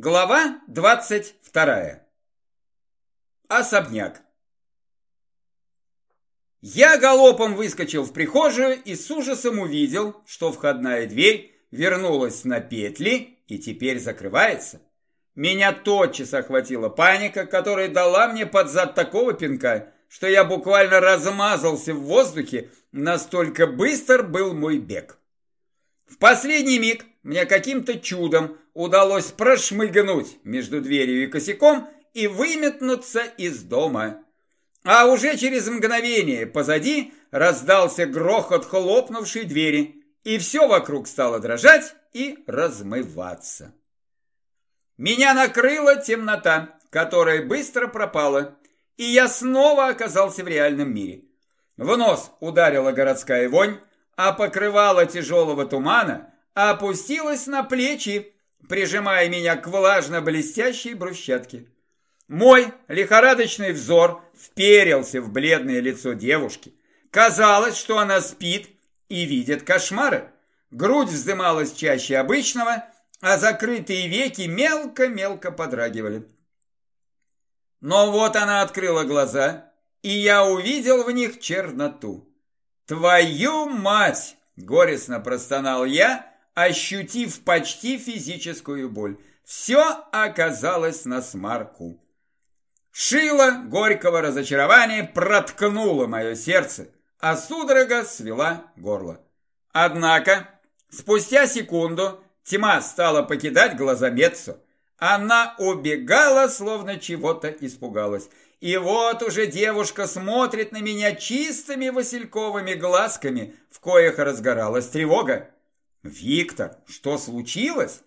Глава 22. Особняк. Я галопом выскочил в прихожую и с ужасом увидел, что входная дверь вернулась на петли и теперь закрывается. Меня тотчас охватила паника, которая дала мне под зад такого пинка, что я буквально размазался в воздухе, настолько быстр был мой бег. В последний миг мне каким-то чудом удалось прошмыгнуть между дверью и косяком и выметнуться из дома. А уже через мгновение позади раздался грохот хлопнувшей двери, и все вокруг стало дрожать и размываться. Меня накрыла темнота, которая быстро пропала, и я снова оказался в реальном мире. В нос ударила городская вонь, а покрывало тяжелого тумана опустилось на плечи, прижимая меня к влажно-блестящей брусчатке. Мой лихорадочный взор вперился в бледное лицо девушки. Казалось, что она спит и видит кошмары. Грудь вздымалась чаще обычного, а закрытые веки мелко-мелко подрагивали. Но вот она открыла глаза, и я увидел в них черноту. «Твою мать!» – горестно простонал я, ощутив почти физическую боль. Все оказалось на смарку. Шило горького разочарования проткнуло мое сердце, а судорога свела горло. Однако, спустя секунду, тьма стала покидать глаза Меццо. Она убегала, словно чего-то испугалась. И вот уже девушка смотрит на меня чистыми васильковыми глазками, в коих разгоралась тревога. «Виктор, что случилось?»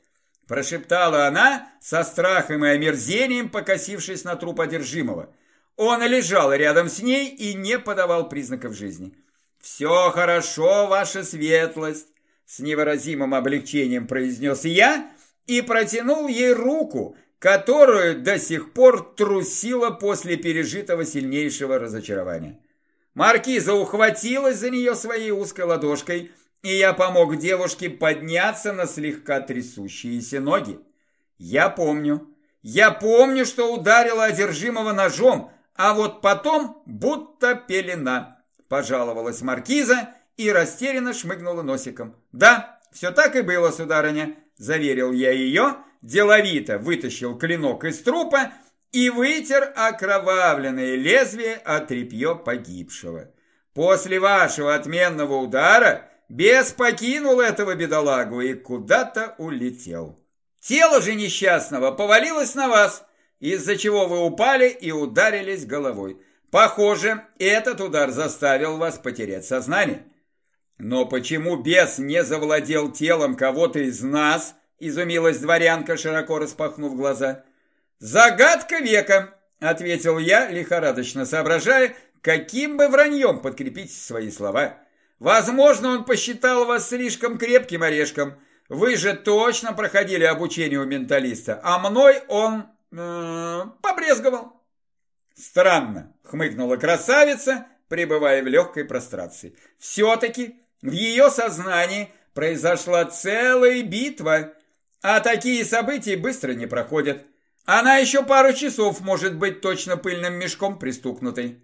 Прошептала она со страхом и омерзением, покосившись на труп одержимого. Он лежал рядом с ней и не подавал признаков жизни. «Все хорошо, ваша светлость!» С невыразимым облегчением произнес я и протянул ей руку, которую до сих пор трусила после пережитого сильнейшего разочарования. Маркиза ухватилась за нее своей узкой ладошкой, и я помог девушке подняться на слегка трясущиеся ноги. Я помню, я помню, что ударила одержимого ножом, а вот потом будто пелена, пожаловалась Маркиза и растерянно шмыгнула носиком. Да, все так и было, сударыня, заверил я ее, деловито вытащил клинок из трупа и вытер окровавленное лезвие от тряпье погибшего. После вашего отменного удара бес покинул этого бедолагу и куда-то улетел. Тело же несчастного повалилось на вас, из-за чего вы упали и ударились головой. Похоже, этот удар заставил вас потерять сознание. Но почему бес не завладел телом кого-то из нас – изумилась дворянка, широко распахнув глаза. «Загадка века!» – ответил я, лихорадочно соображая, каким бы враньем подкрепить свои слова. «Возможно, он посчитал вас слишком крепким орешком. Вы же точно проходили обучение у менталиста, а мной он э, побрезговал». «Странно», – хмыкнула красавица, пребывая в легкой прострации. «Все-таки в ее сознании произошла целая битва, а такие события быстро не проходят. Она еще пару часов может быть точно пыльным мешком пристукнутой.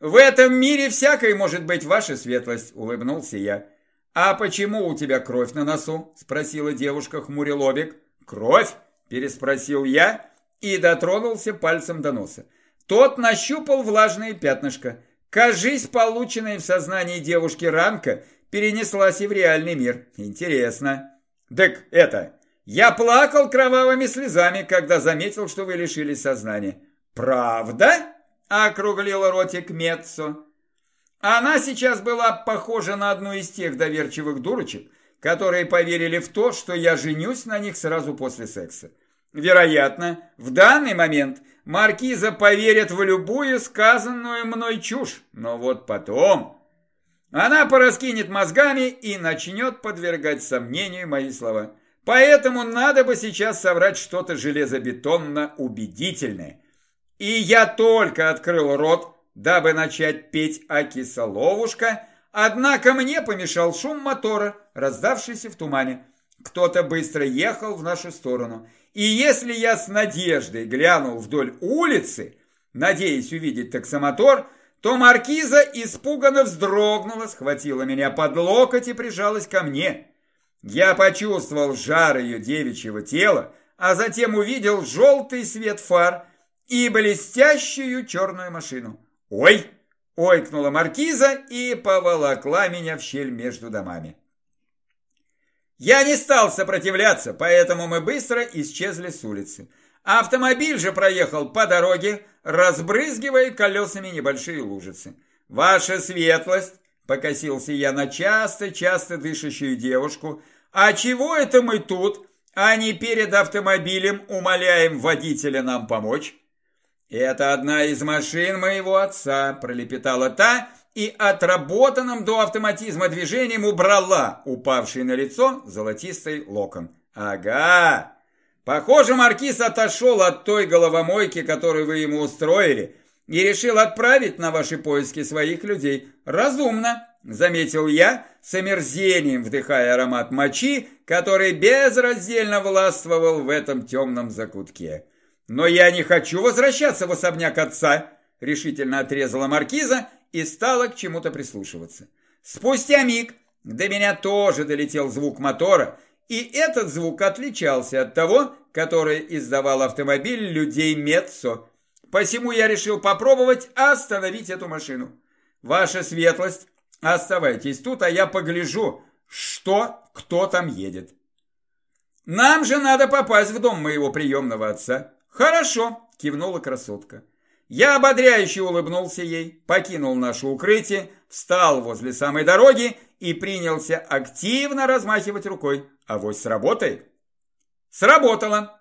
В этом мире всякой может быть ваша светлость, улыбнулся я. А почему у тебя кровь на носу? Спросила девушка хмуря лобик. Кровь? Переспросил я и дотронулся пальцем до носа. Тот нащупал влажное пятнышко. Кажись, полученная в сознании девушки ранка перенеслась и в реальный мир. Интересно. Так это, я плакал кровавыми слезами, когда заметил, что вы лишились сознания. Правда? Округлила ротик Меццо. Она сейчас была похожа на одну из тех доверчивых дурочек, которые поверили в то, что я женюсь на них сразу после секса. Вероятно, в данный момент маркиза поверит в любую сказанную мной чушь, но вот потом... Она пораскинет мозгами и начнет подвергать сомнению мои слова. Поэтому надо бы сейчас соврать что-то железобетонно убедительное. И я только открыл рот, дабы начать петь «Акисоловушка», однако мне помешал шум мотора, раздавшийся в тумане. кто-то быстро ехал в нашу сторону. И если я с надеждой глянул вдоль улицы, надеясь увидеть таксомотор, то маркиза испуганно вздрогнула, схватила меня под локоть и прижалась ко мне. Я почувствовал жар ее девичьего тела, а затем увидел желтый свет фар и блестящую черную машину. «Ой!» – ойкнула маркиза и поволокла меня в щель между домами. Я не стал сопротивляться, поэтому мы быстро исчезли с улицы. Автомобиль же проехал по дороге, разбрызгивая колесами небольшие лужицы. «Ваша светлость!» – покосился я на часто-часто дышащую девушку. «А чего это мы тут, а не перед автомобилем умоляем водителя нам помочь?» «Это одна из машин моего отца», – пролепетала та – и отработанным до автоматизма движением убрала упавший на лицо золотистый локон. «Ага! Похоже, маркиз отошел от той головомойки, которую вы ему устроили, и решил отправить на ваши поиски своих людей. Разумно!» Заметил я, с омерзением вдыхая аромат мочи, который безраздельно властвовал в этом темном закутке. «Но я не хочу возвращаться в особняк отца», решительно отрезала маркиза и стала к чему-то прислушиваться. Спустя миг до меня тоже долетел звук мотора, и этот звук отличался от того, который издавал автомобиль людей Меццо. Посему я решил попробовать остановить эту машину. Ваша светлость, оставайтесь тут, а я погляжу, что кто там едет. Нам же надо попасть в дом моего приемного отца. Хорошо, кивнула красотка. Я ободряюще улыбнулся ей, покинул наше укрытие, встал возле самой дороги и принялся активно размахивать рукой. А вот сработает? Сработало.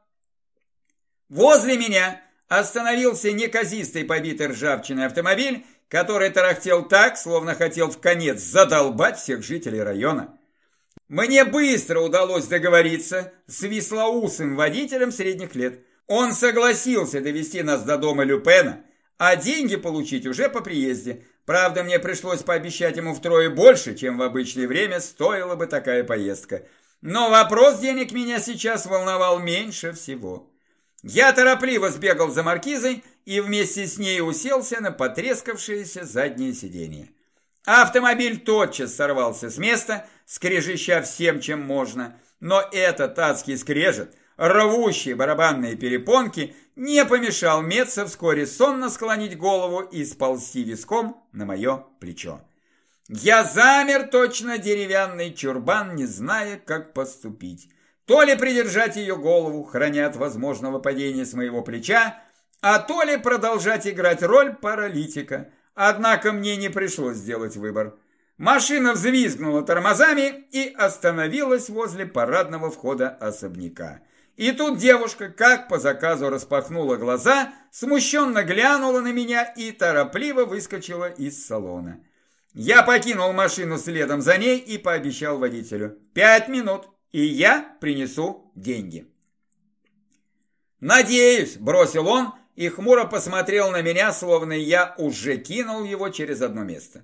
Возле меня остановился неказистый побитый ржавчиной автомобиль, который тарахтел так, словно хотел в конец задолбать всех жителей района. Мне быстро удалось договориться с веслоусым водителем средних лет – он согласился довести нас до дома Люпена, а деньги получить уже по приезде. Правда, мне пришлось пообещать ему втрое больше, чем в обычное время стоила бы такая поездка. Но вопрос денег меня сейчас волновал меньше всего. Я торопливо сбегал за маркизой и вместе с ней уселся на потрескавшееся заднее сиденье. Автомобиль тотчас сорвался с места, скрежеща всем, чем можно, но этот адский скрежет рвущие барабанные перепонки, не помешал Меца вскоре сонно склонить голову и сползти виском на мое плечо. Я замер точно деревянный чурбан, не зная, как поступить. То ли придержать ее голову, храня от возможного падения с моего плеча, а то ли продолжать играть роль паралитика. Однако мне не пришлось сделать выбор. Машина взвизгнула тормозами и остановилась возле парадного входа особняка. И тут девушка, как по заказу, распахнула глаза, смущенно глянула на меня и торопливо выскочила из салона. Я покинул машину следом за ней и пообещал водителю. Пять минут, и я принесу деньги. «Надеюсь», – бросил он и хмуро посмотрел на меня, словно я уже кинул его через одно место.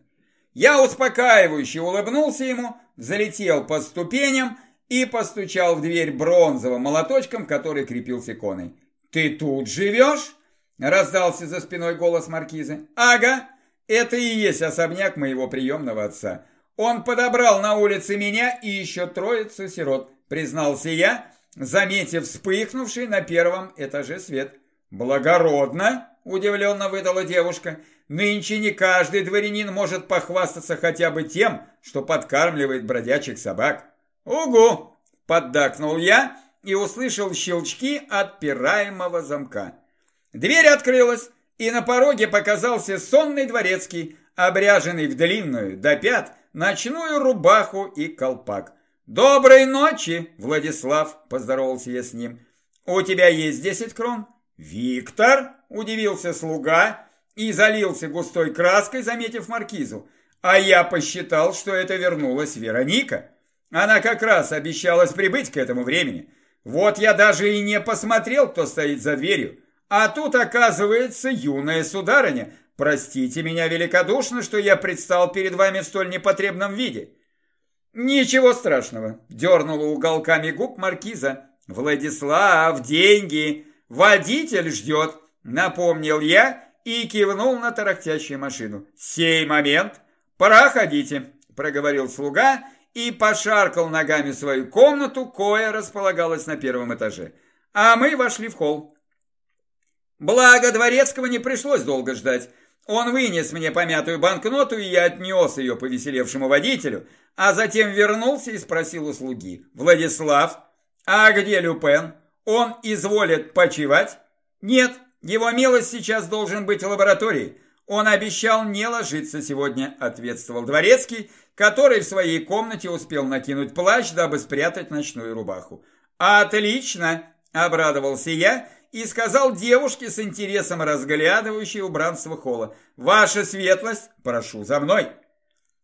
Я успокаивающе улыбнулся ему, залетел по ступеням и постучал в дверь бронзовым молоточком, который крепился иконой. «Ты тут живешь?» – раздался за спиной голос маркизы. «Ага, это и есть особняк моего приемного отца. Он подобрал на улице меня и еще троицу сирот», – признался я, заметив вспыхнувший на первом этаже свет. «Благородно!» – удивленно выдала девушка. «Нынче не каждый дворянин может похвастаться хотя бы тем, что подкармливает бродячих собак». «Угу!» – поддакнул я и услышал щелчки отпираемого замка. Дверь открылась, и на пороге показался сонный дворецкий, обряженный в длинную, до пят, ночную рубаху и колпак. «Доброй ночи, Владислав!» – поздоровался я с ним. «У тебя есть десять крон?» «Виктор!» – удивился слуга и залился густой краской, заметив маркизу. А я посчитал, что это вернулась Вероника. Она как раз обещалась прибыть к этому времени. Вот я даже и не посмотрел, кто стоит за дверью. А тут, оказывается, юная сударыня. Простите меня великодушно, что я предстал перед вами в столь непотребном виде. Ничего страшного, дернула уголками губ маркиза. Владислав, деньги, водитель ждет, напомнил я и кивнул на тарахтящую машину. «Сей момент! Проходите!» – проговорил слуга и пошаркал ногами свою комнату, кое располагалась на первом этаже. А мы вошли в холл. Благо, Дворецкого не пришлось долго ждать. Он вынес мне помятую банкноту, и я отнес ее повеселевшему водителю, а затем вернулся и спросил у слуги. «Владислав, а где Люпен? Он изволит почивать?» «Нет, его милость сейчас должен быть в лаборатории. Он обещал не ложиться сегодня, ответствовал дворецкий, который в своей комнате успел накинуть плащ, дабы спрятать ночную рубаху. Отлично, обрадовался я и сказал девушке с интересом разглядывающей убранство холла. Ваша светлость, прошу за мной.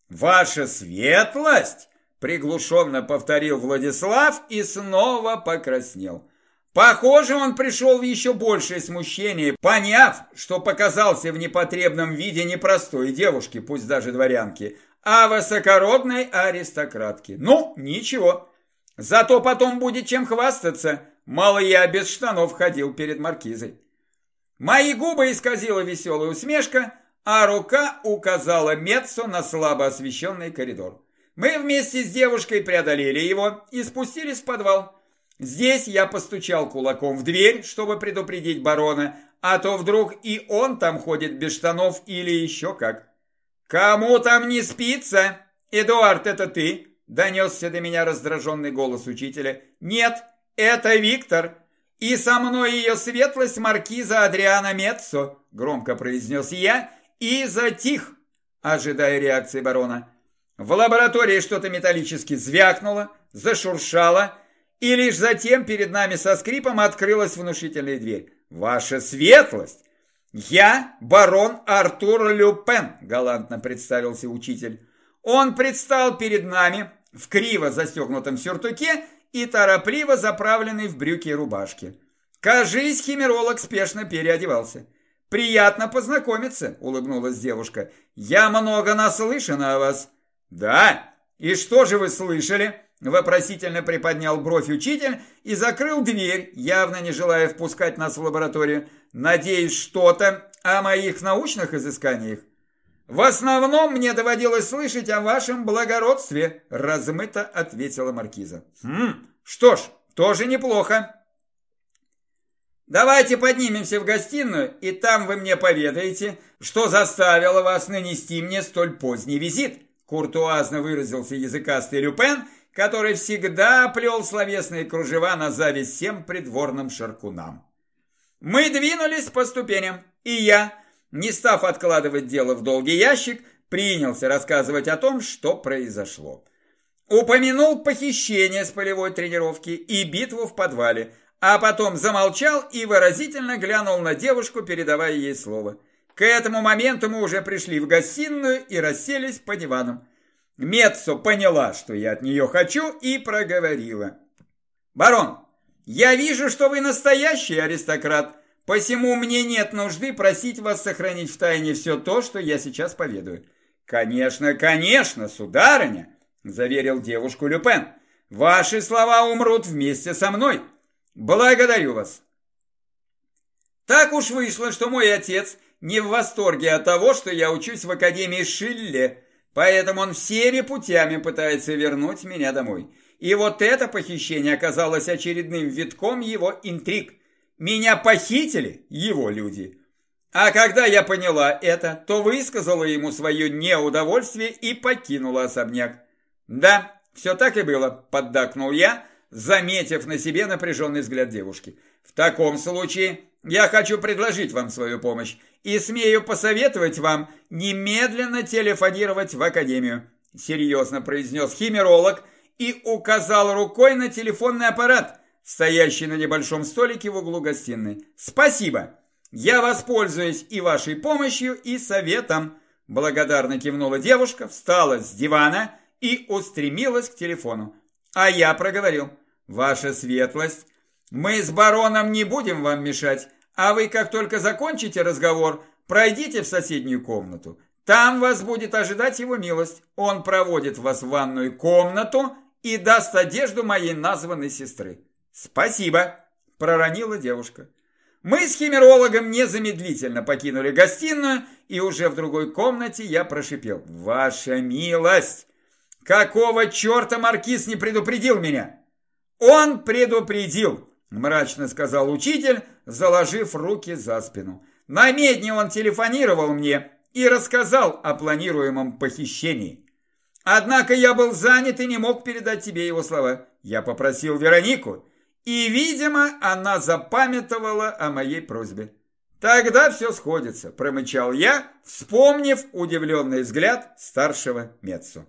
Ваша светлость, приглушенно повторил Владислав и снова покраснел. Похоже, он пришел в еще большее смущение, поняв, что показался в непотребном виде не простой девушки, пусть даже дворянки, а высокородной аристократки. Ну, ничего. Зато потом будет чем хвастаться. Мало я без штанов ходил перед маркизой. Мои губы исказила веселая усмешка, а рука указала Меццо на слабо освещенный коридор. Мы вместе с девушкой преодолели его и спустились в подвал. Здесь я постучал кулаком в дверь, чтобы предупредить барона, а то вдруг и он там ходит без штанов или еще как. «Кому там не спится? Эдуард, это ты?» Донесся до меня раздраженный голос учителя. «Нет, это Виктор. И со мной ее светлость маркиза Адриана Меццо», громко произнес я и затих, ожидая реакции барона. В лаборатории что-то металлически звякнуло, зашуршало, и лишь затем перед нами со скрипом открылась внушительная дверь. «Ваша светлость! Я барон Артур Люпен», – галантно представился учитель. Он предстал перед нами в криво застегнутом сюртуке и торопливо заправленный в брюки и рубашки. Кажись, химеролог спешно переодевался. «Приятно познакомиться», – улыбнулась девушка. «Я много наслышана о вас». «Да? И что же вы слышали?» Вопросительно приподнял бровь учитель и закрыл дверь, явно не желая впускать нас в лабораторию. Надеюсь, что-то о моих научных изысканиях. В основном мне доводилось слышать о вашем благородстве, размыто ответила маркиза. Хм, что ж, тоже неплохо. Давайте поднимемся в гостиную, и там вы мне поведаете, что заставило вас нанести мне столь поздний визит. Куртуазно выразился языкастый Люпен – который всегда плел словесные кружева на зависть всем придворным шаркунам. Мы двинулись по ступеням, и я, не став откладывать дело в долгий ящик, принялся рассказывать о том, что произошло. Упомянул похищение с полевой тренировки и битву в подвале, а потом замолчал и выразительно глянул на девушку, передавая ей слово. К этому моменту мы уже пришли в гостиную и расселись по диванам. Меццо поняла, что я от нее хочу, и проговорила. «Барон, я вижу, что вы настоящий аристократ, посему мне нет нужды просить вас сохранить в тайне все то, что я сейчас поведаю». «Конечно, конечно, сударыня», – заверил девушку Люпен. «Ваши слова умрут вместе со мной. Благодарю вас». Так уж вышло, что мой отец не в восторге от того, что я учусь в Академии Шилле, Поэтому он всеми путями пытается вернуть меня домой. И вот это похищение оказалось очередным витком его интриг. Меня похитили его люди. А когда я поняла это, то высказала ему свое неудовольствие и покинула особняк. Да, все так и было, поддакнул я, заметив на себе напряженный взгляд девушки. В таком случае я хочу предложить вам свою помощь и смею посоветовать вам немедленно телефонировать в академию», серьезно произнес химеролог и указал рукой на телефонный аппарат, стоящий на небольшом столике в углу гостиной. «Спасибо! Я воспользуюсь и вашей помощью, и советом!» Благодарно кивнула девушка, встала с дивана и устремилась к телефону. А я проговорил. «Ваша светлость, мы с бароном не будем вам мешать, а вы, как только закончите разговор, пройдите в соседнюю комнату. Там вас будет ожидать его милость. Он проводит вас в ванную комнату и даст одежду моей названной сестры. Спасибо, проронила девушка. Мы с химерологом незамедлительно покинули гостиную, и уже в другой комнате я прошипел. «Ваша милость! Какого черта маркиз не предупредил меня?» «Он предупредил!» – мрачно сказал учитель, заложив руки за спину. На медне он телефонировал мне и рассказал о планируемом похищении. Однако я был занят и не мог передать тебе его слова. Я попросил Веронику, и, видимо, она запамятовала о моей просьбе. Тогда все сходится, промычал я, вспомнив удивленный взгляд старшего Мецу.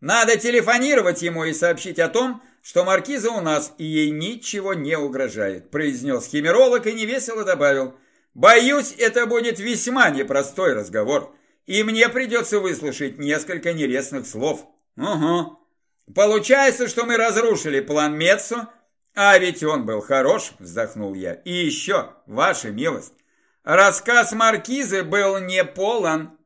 Надо телефонировать ему и сообщить о том, что маркиза у нас и ей ничего не угрожает, произнес химеролог и невесело добавил. Боюсь, это будет весьма непростой разговор, и мне придется выслушать несколько нелестных слов. Угу, Получается, что мы разрушили план Мецу, а ведь он был хорош, вздохнул я. И еще, ваша милость, рассказ Маркизы был не полон.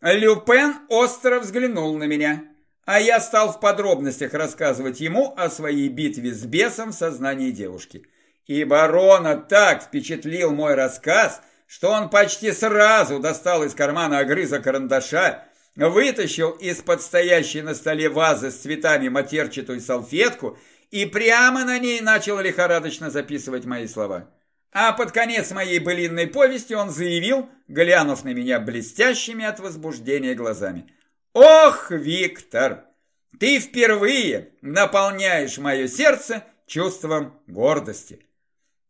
Люпен остро взглянул на меня, а я стал в подробностях рассказывать ему о своей битве с бесом в сознании девушки. И барона так впечатлил мой рассказ, что он почти сразу достал из кармана огрызок карандаша вытащил из-под стоящей на столе вазы с цветами матерчатую салфетку и прямо на ней начал лихорадочно записывать мои слова. А под конец моей былинной повести он заявил, глянув на меня блестящими от возбуждения глазами. «Ох, Виктор, ты впервые наполняешь мое сердце чувством гордости!»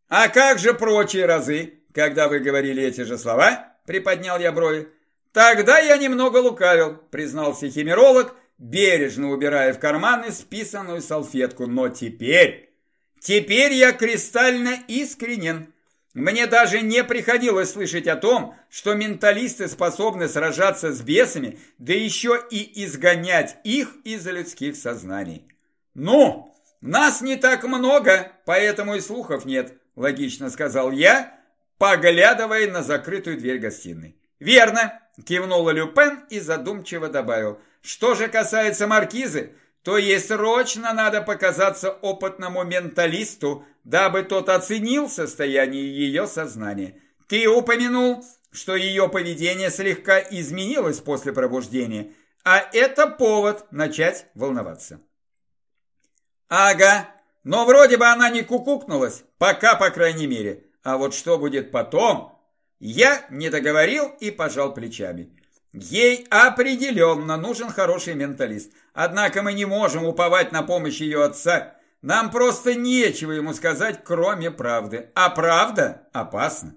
«А как же прочие разы, когда вы говорили эти же слова?» – приподнял я брови. Тогда я немного лукавил, признался химеролог, бережно убирая в карманы списанную салфетку. Но теперь, теперь я кристально искренен. Мне даже не приходилось слышать о том, что менталисты способны сражаться с бесами, да еще и изгонять их из людских сознаний. Ну, нас не так много, поэтому и слухов нет, логично сказал я, поглядывая на закрытую дверь гостиной. Верно, Кивнула Люпен и задумчиво добавил. Что же касается маркизы, то ей срочно надо показаться опытному менталисту, дабы тот оценил состояние ее сознания. Ты упомянул, что ее поведение слегка изменилось после пробуждения, а это повод начать волноваться. Ага, но вроде бы она не кукукнулась, пока, по крайней мере. А вот что будет потом, я не договорил и пожал плечами. Ей определенно нужен хороший менталист. Однако мы не можем уповать на помощь ее отца. Нам просто нечего ему сказать, кроме правды. А правда опасна.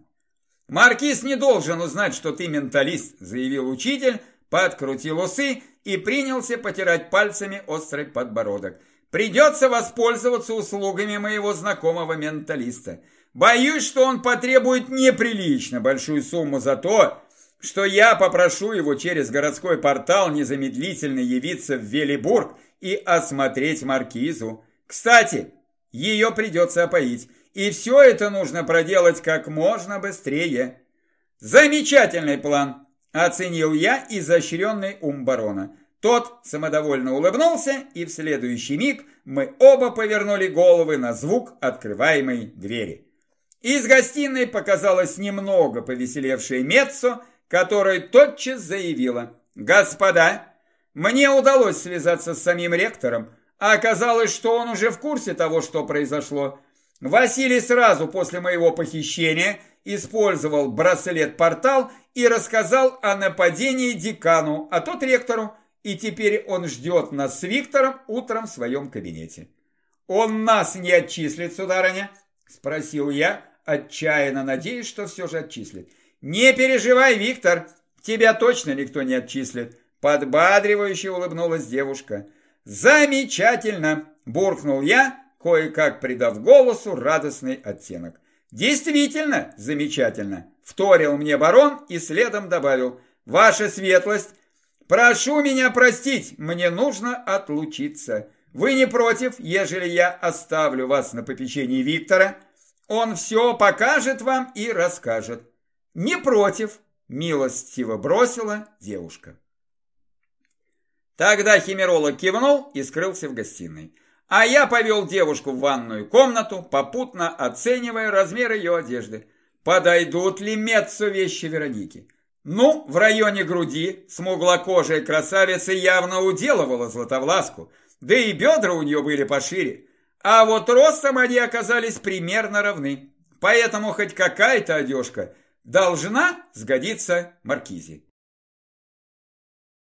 «Маркиз не должен узнать, что ты менталист», заявил учитель, подкрутил усы и принялся потирать пальцами острый подбородок. «Придется воспользоваться услугами моего знакомого менталиста. Боюсь, что он потребует неприлично большую сумму за то, что я попрошу его через городской портал незамедлительно явиться в Велибург и осмотреть маркизу. Кстати, ее придется опоить, и все это нужно проделать как можно быстрее. Замечательный план, оценил я изощренный ум барона. Тот самодовольно улыбнулся, и в следующий миг мы оба повернули головы на звук открываемой двери. Из гостиной показалась немного повеселевшая Меццо, которая тотчас заявила. «Господа, мне удалось связаться с самим ректором, а оказалось, что он уже в курсе того, что произошло. Василий сразу после моего похищения использовал браслет-портал и рассказал о нападении декану, а тот ректору, и теперь он ждет нас с Виктором утром в своем кабинете. «Он нас не отчислит, сударыня?» – спросил я, отчаянно надеясь, что все же отчислит. «Не переживай, Виктор, тебя точно никто не отчислит», подбадривающе улыбнулась девушка. «Замечательно!» – буркнул я, кое-как придав голосу радостный оттенок. «Действительно замечательно!» – вторил мне барон и следом добавил. «Ваша светлость, прошу меня простить, мне нужно отлучиться. Вы не против, ежели я оставлю вас на попечении Виктора?» Он все покажет вам и расскажет. Не против, Милостиво бросила девушка. Тогда химеролог кивнул и скрылся в гостиной. А я повел девушку в ванную комнату, попутно оценивая размер ее одежды. Подойдут ли Мецу вещи Вероники? Ну, в районе груди смуглокожая красавица явно уделывала Златовласку, да и бедра у нее были пошире. А вот ростом они оказались примерно равны. Поэтому хоть какая-то одежка должна сгодиться маркизе.